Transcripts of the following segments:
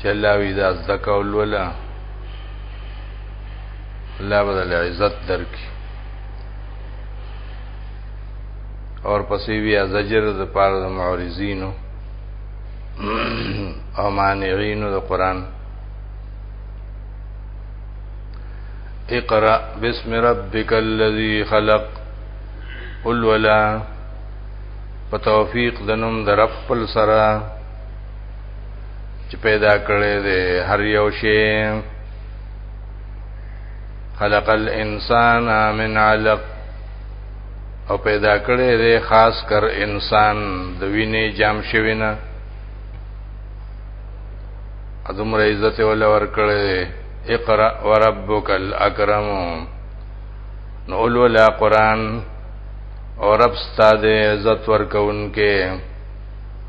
چې الله وی دا زکه ولولا الله بدل عزت درک اور پسې بیا زجر د پاره د معرضینو او مانعینو د قران اقرا بسم ربک الذی خلق قل ولا په توفیق د نوم د رب سره چې پیدا کړی دی هر یو شی خلق الانسان من علق او پیدا کړی دی خاص کر انسان د وینې جام شوی نه ادم عزت ول ور کړی اقرا وربک الاکرم نو اول ولا قران او رب ستاده عزت ورکون کې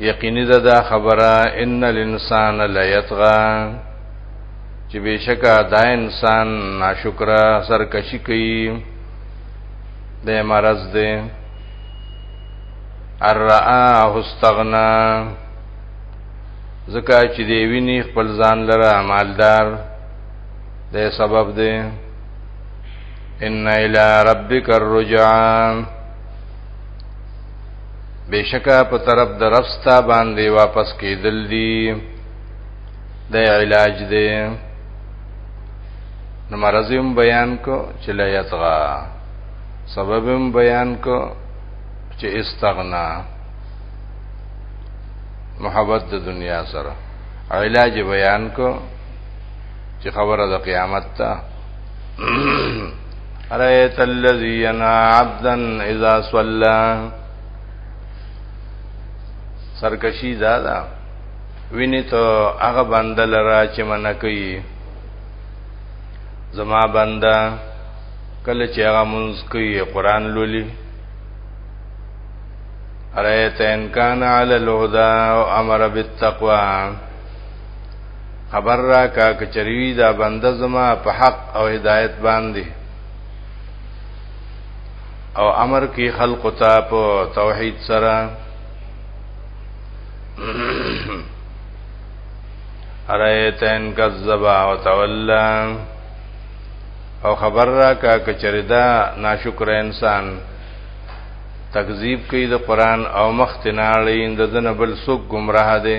یقیني ده دا خبره ان الانسان لیطغى چې بشکا دا انسان ناشکر سرکشي کوي د مرز ده الرآه استغنا زکه چې دی ویني خپل ځان لره مالدار د سبب ده ان الى ربک الرجعان بشکا په طرف د رفستا باندې واپس کېدل دي د علاج دی نو مرضیم بیان کو چې لا یتغا سببم بیان کو چې استغنا محبت د دنیا سره علاج بیان کو چې خبره د قیامت ته ارایت الذی ینا عبدا اذا صلى سرکشی زادا ویني ته هغه بنده لرا چې منه کوي زما بنده کله چې هغه مونږ کوي قران لولي ارایت ان کان علی الهدى او امر بالتقوا خبر را کا کچریوی دا بنده زما په حق او هدایت باندې او امر کی خلق ته په توحید سره ارایت ان کذب او تولى او خبر را کا کچریدا ناشکر انسان تکذیب کوي د قران او مخ تناړي د دنه بل سوق گمراه دي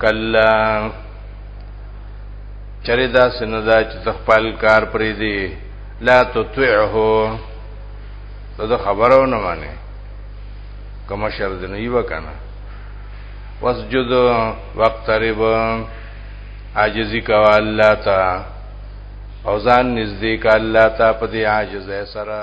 کلا چرې دا سندا چې تخپل کار پرې دی لا تطعه دا خبرو نه معنی کوم شر دی نه یو کنه واسجد واقترب عاجزی کوا الله تا او ځان نږدې کا الله تا په دې عاجز سره